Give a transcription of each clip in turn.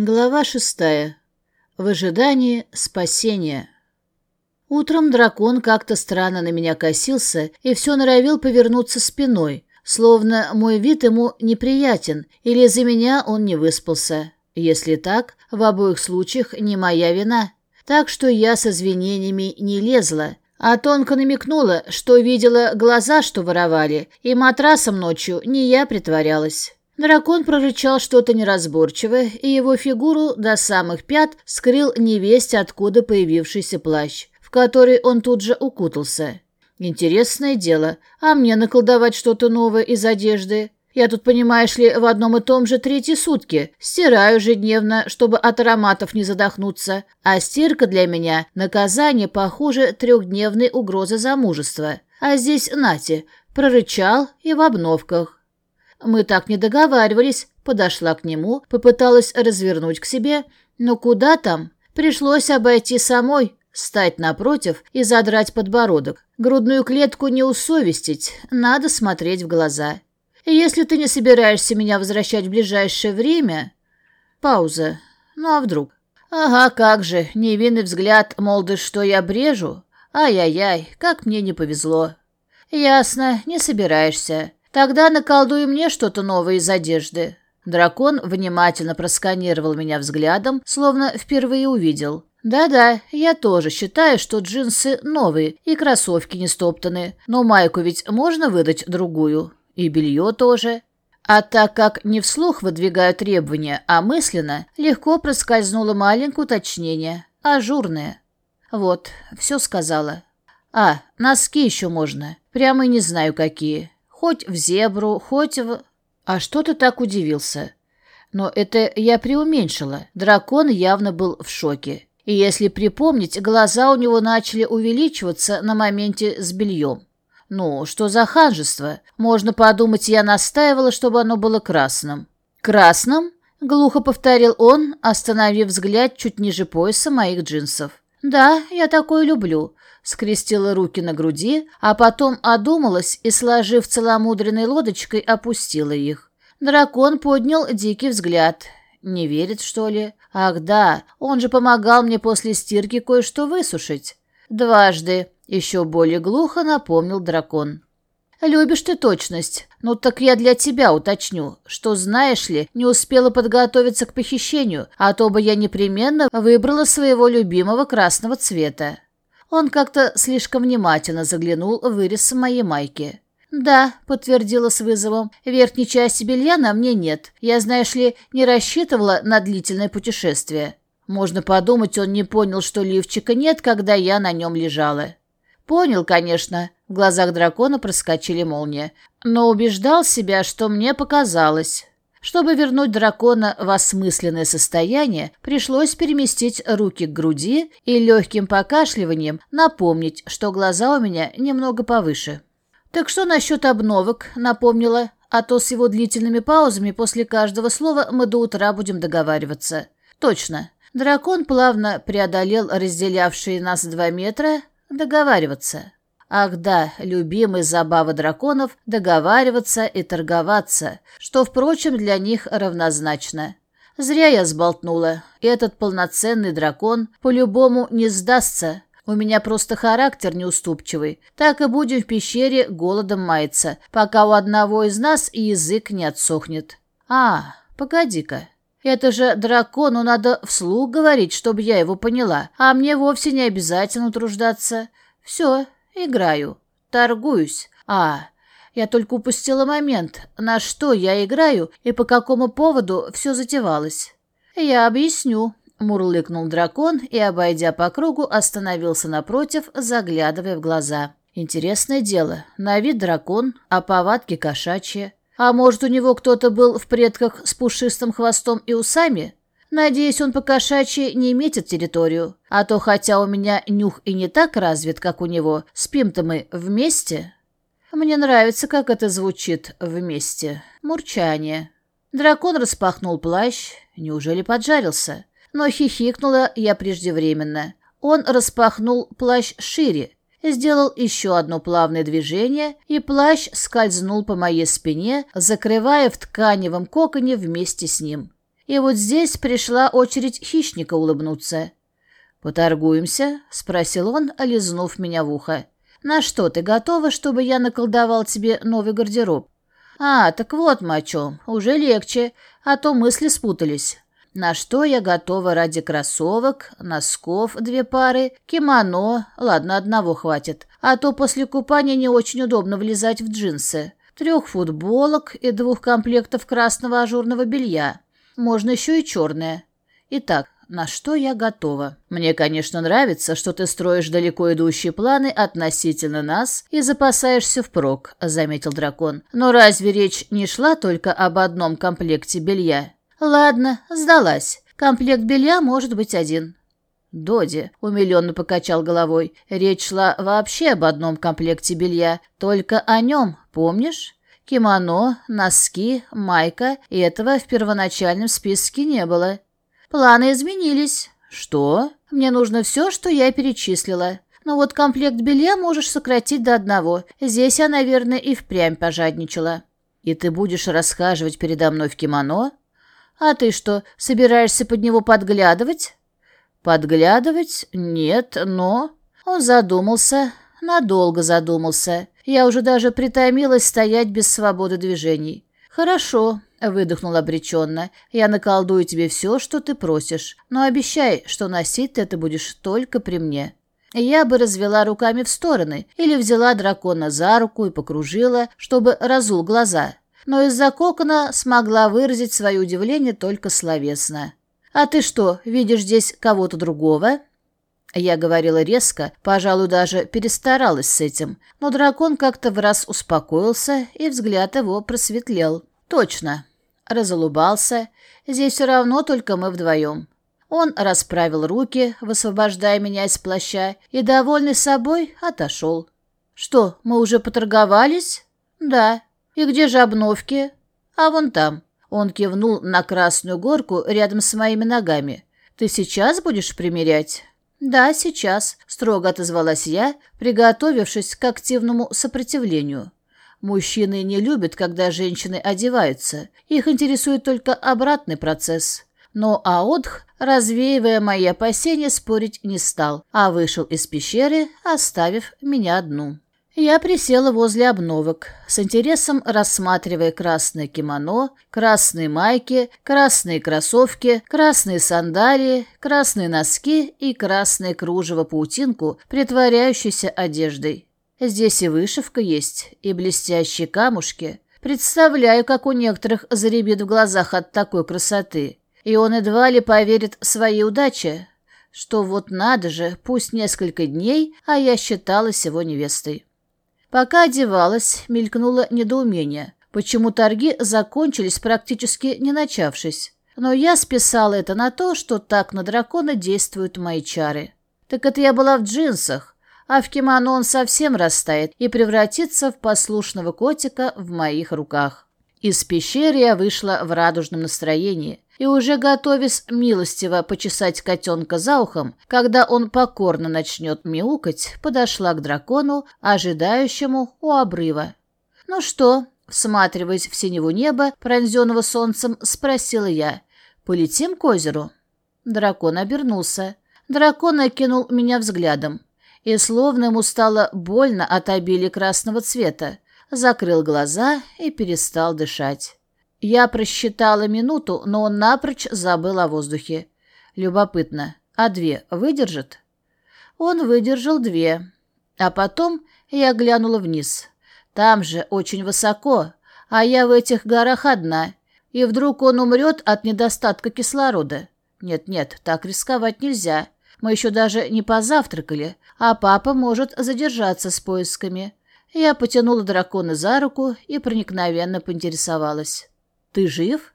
Глава шестая. В ожидании спасения. Утром дракон как-то странно на меня косился и все норовил повернуться спиной, словно мой вид ему неприятен или из-за меня он не выспался. Если так, в обоих случаях не моя вина. Так что я с извинениями не лезла, а тонко намекнула, что видела глаза, что воровали, и матрасом ночью не я притворялась. Дракон прорычал что-то неразборчивое, и его фигуру до самых пят скрыл невесть, откуда появившийся плащ, в который он тут же укутался. Интересное дело, а мне наколдовать что-то новое из одежды? Я тут, понимаешь ли, в одном и том же третьи сутки. Стираю ежедневно, чтобы от ароматов не задохнуться. А стирка для меня – наказание похуже трехдневной угрозы замужества. А здесь, нате, прорычал и в обновках. Мы так не договаривались. Подошла к нему, попыталась развернуть к себе, но куда там? Пришлось обойти самой, стать напротив и задрать подбородок. Грудную клетку не усовестить, надо смотреть в глаза. Если ты не собираешься меня возвращать в ближайшее время... Пауза. Ну а вдруг? Ага, как же, невинный взгляд, мол, да что я брежу? Ай-яй-яй, как мне не повезло. Ясно, не собираешься. Тогда наколдуй мне что-то новое из одежды». Дракон внимательно просканировал меня взглядом, словно впервые увидел. «Да-да, я тоже считаю, что джинсы новые и кроссовки не стоптаны, но майку ведь можно выдать другую. И белье тоже». А так как не вслух выдвигаю требования, а мысленно, легко проскользнуло маленькое уточнение. Ажурное. Вот, все сказала. А, носки еще можно. Прямо и не знаю какие. Хоть в зебру, хоть в... А что ты так удивился? Но это я преуменьшила. Дракон явно был в шоке. И если припомнить, глаза у него начали увеличиваться на моменте с бельем. Ну, что за ханжество? Можно подумать, я настаивала, чтобы оно было красным. «Красным?» — глухо повторил он, остановив взгляд чуть ниже пояса моих джинсов. «Да, я такое люблю скрестила руки на груди, а потом одумалась и, сложив целомудренной лодочкой, опустила их. Дракон поднял дикий взгляд. Не верит, что ли? Ах да, он же помогал мне после стирки кое-что высушить. Дважды, еще более глухо напомнил дракон. «Любишь ты точность. Ну так я для тебя уточню, что, знаешь ли, не успела подготовиться к похищению, а то бы я непременно выбрала своего любимого красного цвета». Он как-то слишком внимательно заглянул в вырез моей майки. «Да», — подтвердила с вызовом, — «верхней части белья на мне нет. Я, знаешь ли, не рассчитывала на длительное путешествие». Можно подумать, он не понял, что лифчика нет, когда я на нем лежала. Понял, конечно. В глазах дракона проскочили молния. Но убеждал себя, что мне показалось. Чтобы вернуть дракона в осмысленное состояние, пришлось переместить руки к груди и легким покашливанием напомнить, что глаза у меня немного повыше. «Так что насчет обновок?» — напомнила, а то с его длительными паузами после каждого слова мы до утра будем договариваться. «Точно. Дракон плавно преодолел разделявшие нас два метра. Договариваться». Ах да, любимые забавы драконов – договариваться и торговаться, что, впрочем, для них равнозначно. Зря я сболтнула. Этот полноценный дракон по-любому не сдастся. У меня просто характер неуступчивый. Так и будем в пещере голодом маяться, пока у одного из нас язык не отсохнет. А, погоди-ка. Это же дракону надо вслух говорить, чтобы я его поняла, а мне вовсе не обязательно труждаться. Все, Играю. Торгуюсь. А, я только упустила момент, на что я играю и по какому поводу все затевалось. Я объясню. Мурлыкнул дракон и, обойдя по кругу, остановился напротив, заглядывая в глаза. Интересное дело. На вид дракон, а повадки кошачьи. А может, у него кто-то был в предках с пушистым хвостом и усами? Надеюсь, он по-кошачьи не метит территорию. А то, хотя у меня нюх и не так развит, как у него, спим-то мы вместе. Мне нравится, как это звучит «вместе». Мурчание. Дракон распахнул плащ. Неужели поджарился? Но хихикнула я преждевременно. Он распахнул плащ шире, сделал еще одно плавное движение, и плащ скользнул по моей спине, закрывая в тканевом коконе вместе с ним. И вот здесь пришла очередь хищника улыбнуться. «Поторгуемся?» — спросил он, олизнув меня в ухо. «На что ты готова, чтобы я наколдовал тебе новый гардероб?» «А, так вот мы о чем. Уже легче, а то мысли спутались. На что я готова ради кроссовок, носков две пары, кимоно, ладно, одного хватит, а то после купания не очень удобно влезать в джинсы, трех футболок и двух комплектов красного ажурного белья. Можно еще и черное. Итак, на что я готова. Мне, конечно, нравится, что ты строишь далеко идущие планы относительно нас и запасаешься впрок, — заметил дракон. Но разве речь не шла только об одном комплекте белья? Ладно, сдалась. Комплект белья может быть один. Доди умиленно покачал головой. Речь шла вообще об одном комплекте белья, только о нем, помнишь? Кимоно, носки, майка, этого в первоначальном списке не было. Планы изменились. Что? Мне нужно все, что я перечислила. Но вот комплект белья можешь сократить до одного. Здесь я, наверное, и впрямь пожадничала. И ты будешь расхаживать передо мной в кимоно? А ты что, собираешься под него подглядывать? Подглядывать? Нет, но... Он задумался, надолго задумался. Я уже даже притомилась стоять без свободы движений. Хорошо, Выдохнул обреченно. «Я наколдую тебе все, что ты просишь, но обещай, что носить ты это будешь только при мне». Я бы развела руками в стороны или взяла дракона за руку и покружила, чтобы разул глаза. Но из-за кокона смогла выразить свое удивление только словесно. «А ты что, видишь здесь кого-то другого?» Я говорила резко, пожалуй, даже перестаралась с этим, но дракон как-то в раз успокоился, и взгляд его просветлел. «Точно, разулыбался. Здесь все равно только мы вдвоем. Он расправил руки, высвобождая меня из плаща, и, довольный собой, отошел. «Что, мы уже поторговались?» «Да. И где же обновки?» «А вон там». Он кивнул на красную горку рядом с моими ногами. «Ты сейчас будешь примерять?» «Да, сейчас», — строго отозвалась я, приготовившись к активному сопротивлению. Мужчины не любят, когда женщины одеваются. Их интересует только обратный процесс. Но Аодх, развеивая мои опасения, спорить не стал, а вышел из пещеры, оставив меня одну. Я присела возле обновок, с интересом рассматривая красное кимоно, красные майки, красные кроссовки, красные сандалии, красные носки и красное кружево-паутинку, притворяющейся одеждой. Здесь и вышивка есть, и блестящие камушки. Представляю, как у некоторых заребит в глазах от такой красоты. И он едва ли поверит своей удаче, что вот надо же, пусть несколько дней, а я считалась его невестой. Пока одевалась, мелькнуло недоумение, почему торги закончились практически не начавшись. Но я списала это на то, что так на дракона действуют мои чары. Так это я была в джинсах, а в кимоно он совсем растает и превратится в послушного котика в моих руках. Из пещеры я вышла в радужном настроении и уже готовясь милостиво почесать котенка за ухом, когда он покорно начнет мяукать, подошла к дракону, ожидающему у обрыва. «Ну что?» — всматриваясь в синего неба, пронзенного солнцем, спросила я. «Полетим к озеру?» Дракон обернулся. Дракон окинул меня взглядом и словно ему стало больно от обилия красного цвета, закрыл глаза и перестал дышать. Я просчитала минуту, но он напрочь забыл о воздухе. Любопытно, а две выдержит? Он выдержал две. А потом я глянула вниз. Там же очень высоко, а я в этих горах одна. И вдруг он умрет от недостатка кислорода. Нет-нет, так рисковать нельзя. Мы еще даже не позавтракали, а папа может задержаться с поисками. Я потянула дракона за руку и проникновенно поинтересовалась. «Ты жив?»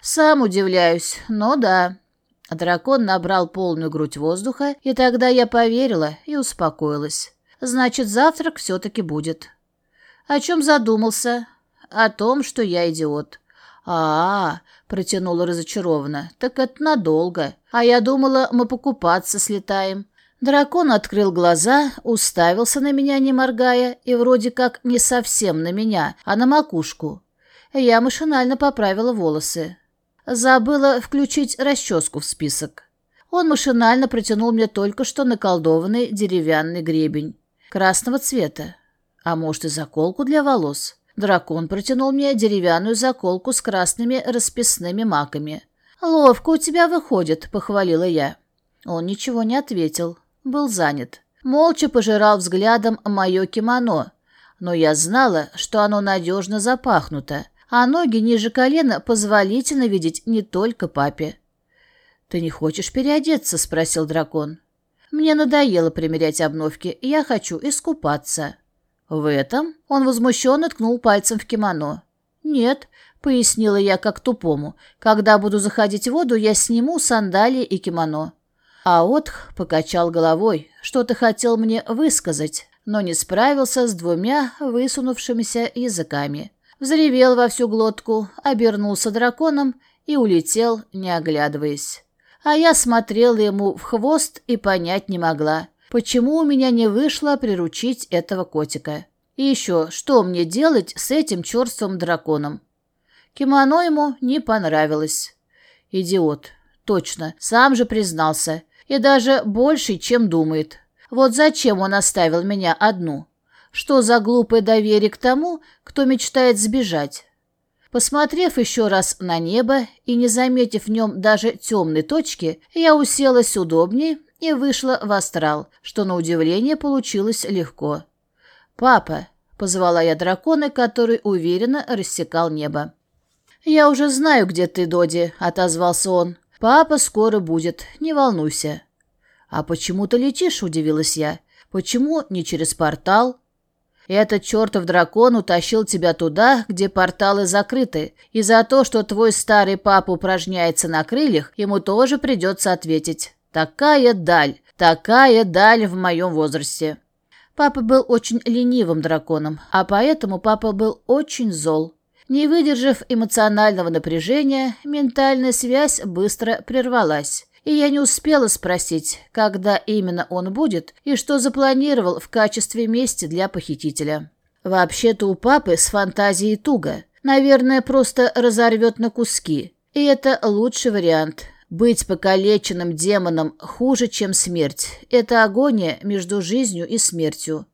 «Сам удивляюсь, но да». Дракон набрал полную грудь воздуха, и тогда я поверила и успокоилась. «Значит, завтрак все-таки будет». «О чем задумался?» «О том, что я идиот». «А, -а, -а протянула разочарованно, — так это надолго. А я думала, мы покупаться слетаем. Дракон открыл глаза, уставился на меня, не моргая, и вроде как не совсем на меня, а на макушку. Я машинально поправила волосы. Забыла включить расческу в список. Он машинально протянул мне только что наколдованный деревянный гребень. Красного цвета. А может и заколку для волос. Дракон протянул мне деревянную заколку с красными расписными маками. «Ловко у тебя выходит», — похвалила я. Он ничего не ответил. Был занят. Молча пожирал взглядом мое кимоно. Но я знала, что оно надежно запахнуто, а ноги ниже колена позволительно видеть не только папе. «Ты не хочешь переодеться?» — спросил дракон. «Мне надоело примерять обновки, я хочу искупаться». «В этом?» — он возмущенно ткнул пальцем в кимоно. «Нет», — пояснила я как тупому, «когда буду заходить в воду, я сниму сандалии и кимоно». А Отх покачал головой, что-то хотел мне высказать, но не справился с двумя высунувшимися языками. Взревел во всю глотку, обернулся драконом и улетел, не оглядываясь. А я смотрела ему в хвост и понять не могла, почему у меня не вышло приручить этого котика. И еще, что мне делать с этим черствым драконом? Кимоно ему не понравилось. Идиот. Точно, сам же признался. И даже больше, чем думает. Вот зачем он оставил меня одну? Что за глупое доверие к тому, кто мечтает сбежать? Посмотрев еще раз на небо и не заметив в нем даже темной точки, я уселась удобнее и вышла в астрал, что на удивление получилось легко. «Папа», — позвала я дракона, который уверенно рассекал небо. «Я уже знаю, где ты, Доди», — отозвался он. «Папа скоро будет, не волнуйся». «А почему ты летишь?» — удивилась я. «Почему не через портал?» «Этот чертов дракон утащил тебя туда, где порталы закрыты, и за то, что твой старый папа упражняется на крыльях, ему тоже придется ответить. Такая даль, такая даль в моем возрасте». Папа был очень ленивым драконом, а поэтому папа был очень зол. Не выдержав эмоционального напряжения, ментальная связь быстро прервалась. И я не успела спросить, когда именно он будет и что запланировал в качестве мести для похитителя. Вообще-то у папы с фантазией туго. Наверное, просто разорвет на куски. И это лучший вариант. Быть покалеченным демоном хуже, чем смерть. Это агония между жизнью и смертью.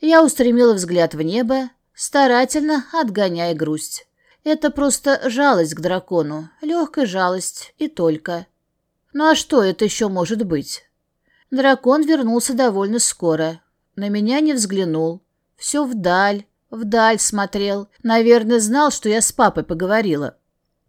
Я устремила взгляд в небо, старательно отгоняя грусть. Это просто жалость к дракону, легкая жалость и только. Ну а что это еще может быть? Дракон вернулся довольно скоро. На меня не взглянул. Все вдаль, вдаль смотрел. Наверное, знал, что я с папой поговорила.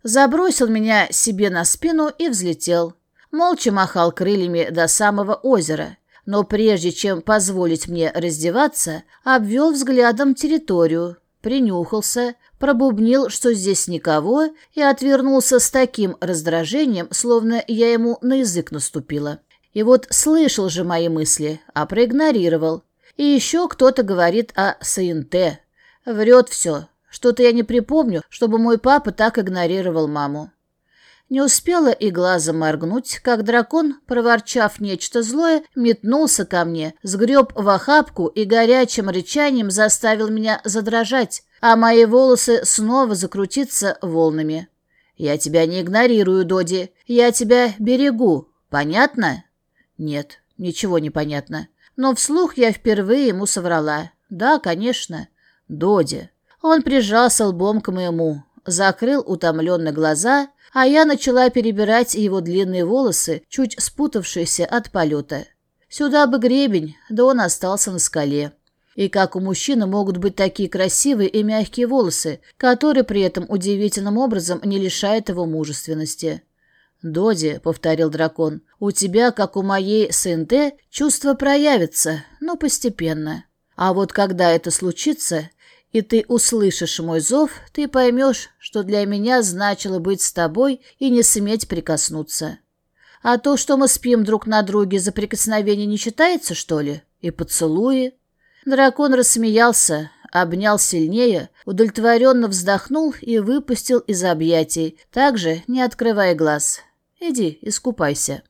Забросил меня себе на спину и взлетел. Молча махал крыльями до самого озера но прежде чем позволить мне раздеваться, обвел взглядом территорию, принюхался, пробубнил, что здесь никого, и отвернулся с таким раздражением, словно я ему на язык наступила. И вот слышал же мои мысли, а проигнорировал. И еще кто-то говорит о СНТ. Врет все. Что-то я не припомню, чтобы мой папа так игнорировал маму. Не успела и глазом моргнуть, как дракон, проворчав нечто злое, метнулся ко мне, сгреб в охапку и горячим рычанием заставил меня задрожать, а мои волосы снова закрутиться волнами. «Я тебя не игнорирую, Доди. Я тебя берегу. Понятно?» «Нет, ничего не понятно. Но вслух я впервые ему соврала. Да, конечно. Доди». Он прижался лбом к моему, закрыл утомленно глаза а я начала перебирать его длинные волосы, чуть спутавшиеся от полета. Сюда бы гребень, да он остался на скале. И как у мужчины могут быть такие красивые и мягкие волосы, которые при этом удивительным образом не лишают его мужественности. «Доди», — повторил дракон, — «у тебя, как у моей СНТ, чувство проявится, но постепенно. А вот когда это случится, и ты услышишь мой зов, ты поймешь, что для меня значило быть с тобой и не сметь прикоснуться. А то, что мы спим друг на друге, за прикосновение не считается, что ли? И поцелуи?» Дракон рассмеялся, обнял сильнее, удовлетворенно вздохнул и выпустил из объятий, также не открывая глаз. «Иди, искупайся».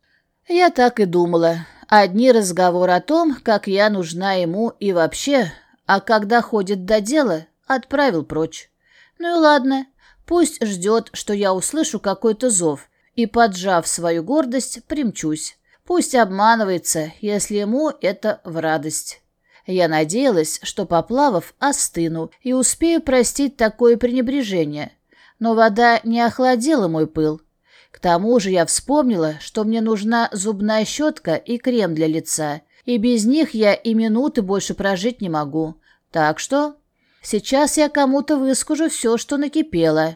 Я так и думала. Одни разговоры о том, как я нужна ему и вообще, а когда ходит до дела, отправил прочь. Ну и ладно, Пусть ждет, что я услышу какой-то зов, и, поджав свою гордость, примчусь. Пусть обманывается, если ему это в радость. Я надеялась, что, поплавав, остыну и успею простить такое пренебрежение. Но вода не охладила мой пыл. К тому же я вспомнила, что мне нужна зубная щетка и крем для лица, и без них я и минуты больше прожить не могу. Так что сейчас я кому-то выскажу все, что накипело.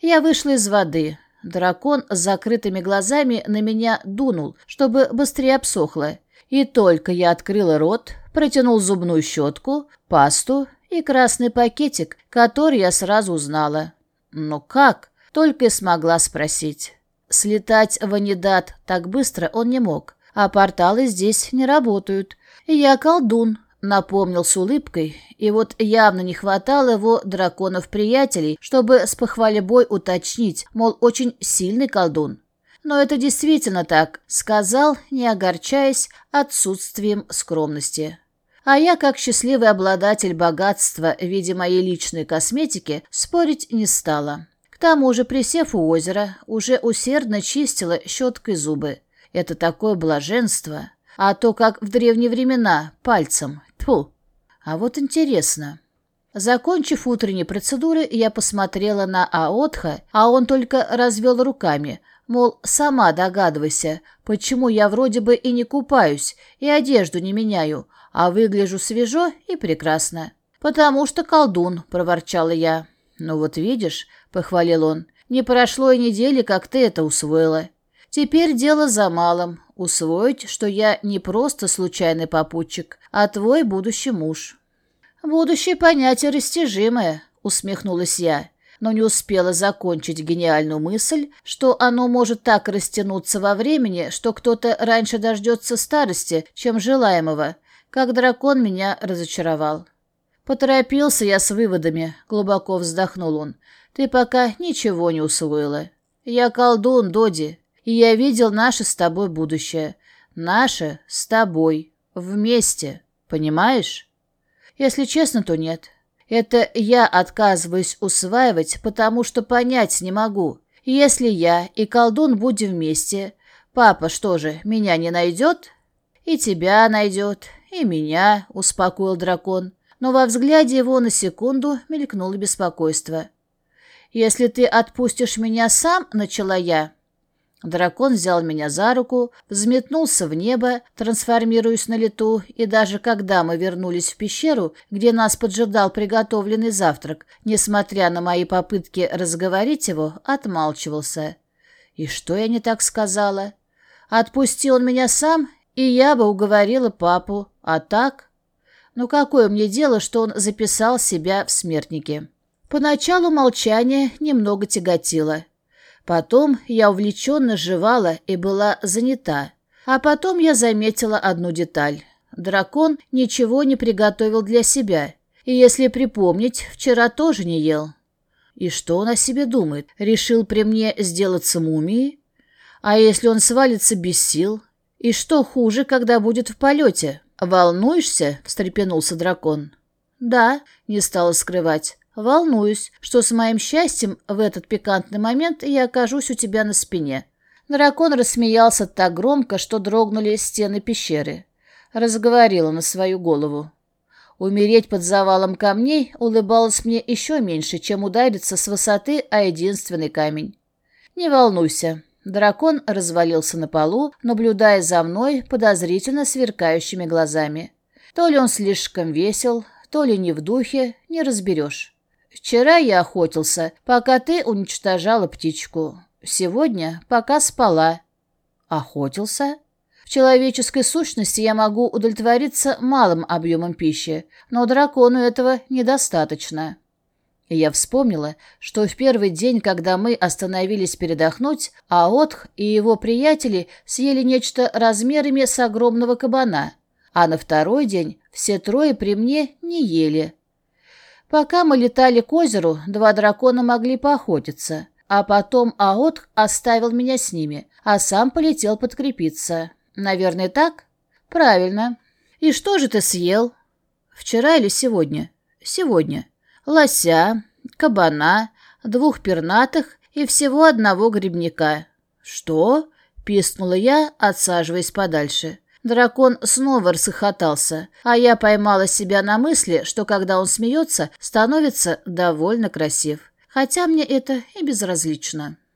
Я вышла из воды. Дракон с закрытыми глазами на меня дунул, чтобы быстрее обсохло. И только я открыла рот, протянул зубную щетку, пасту и красный пакетик, который я сразу узнала. Но как? Только и смогла спросить. Слетать в Анидат так быстро он не мог, а порталы здесь не работают. Я колдун, напомнил с улыбкой, и вот явно не хватало его драконов-приятелей, чтобы с похвалебой уточнить, мол, очень сильный колдун. Но это действительно так, сказал, не огорчаясь отсутствием скромности. А я, как счастливый обладатель богатства в виде моей личной косметики, спорить не стала. К тому же, присев у озера, уже усердно чистила щеткой зубы. Это такое блаженство. А то, как в древние времена, пальцем. Тьфу. А вот интересно. Закончив утренние процедуры, я посмотрела на Аотха, а он только развел руками, мол, сама догадывайся, почему я вроде бы и не купаюсь, и одежду не меняю, а выгляжу свежо и прекрасно. «Потому что колдун», — проворчала я. «Ну вот видишь», — похвалил он, — «не прошло и недели, как ты это усвоила. Теперь дело за малым — усвоить, что я не просто случайный попутчик, а твой будущий муж». «Будущее понятие растяжимое», — усмехнулась я, но не успела закончить гениальную мысль, что оно может так растянуться во времени, что кто-то раньше дождется старости, чем желаемого, как дракон меня разочаровал. Поторопился я с выводами, глубоко вздохнул он. Ты пока ничего не усвоила. Я колдун, Доди, и я видел наше с тобой будущее. Наше с тобой. Вместе. Понимаешь? Если честно, то нет. Это я отказываюсь усваивать, потому что понять не могу. Если я и колдун будем вместе, папа что же, меня не найдет? И тебя найдет, и меня, успокоил дракон но во взгляде его на секунду мелькнуло беспокойство. «Если ты отпустишь меня сам», — начала я. Дракон взял меня за руку, взметнулся в небо, трансформируясь на лету, и даже когда мы вернулись в пещеру, где нас поджидал приготовленный завтрак, несмотря на мои попытки разговорить его, отмалчивался. И что я не так сказала? Отпустил он меня сам, и я бы уговорила папу, а так... Но какое мне дело, что он записал себя в смертнике? Поначалу молчание немного тяготило. Потом я увлеченно жевала и была занята. А потом я заметила одну деталь. Дракон ничего не приготовил для себя. И если припомнить, вчера тоже не ел. И что он о себе думает? Решил при мне сделаться мумией? А если он свалится без сил? И что хуже, когда будет в полете? «Волнуешься?» — встрепенулся дракон. «Да», — не стала скрывать. «Волнуюсь, что с моим счастьем в этот пикантный момент я окажусь у тебя на спине». Дракон рассмеялся так громко, что дрогнули стены пещеры. Разговорила на свою голову. Умереть под завалом камней улыбалось мне еще меньше, чем удариться с высоты о единственный камень. «Не волнуйся, Дракон развалился на полу, наблюдая за мной подозрительно сверкающими глазами. То ли он слишком весел, то ли не в духе, не разберешь. Вчера я охотился, пока ты уничтожала птичку. Сегодня, пока спала. Охотился? В человеческой сущности я могу удовлетвориться малым объемом пищи, но дракону этого недостаточно. Я вспомнила, что в первый день, когда мы остановились передохнуть, Аотх и его приятели съели нечто размерами с огромного кабана, а на второй день все трое при мне не ели. Пока мы летали к озеру, два дракона могли поохотиться, а потом Аотх оставил меня с ними, а сам полетел подкрепиться. Наверное, так? Правильно. И что же ты съел? Вчера или сегодня? Сегодня лося, кабана, двух пернатых и всего одного грибника. «Что?» — пискнула я, отсаживаясь подальше. Дракон снова расхохотался, а я поймала себя на мысли, что когда он смеется, становится довольно красив. Хотя мне это и безразлично.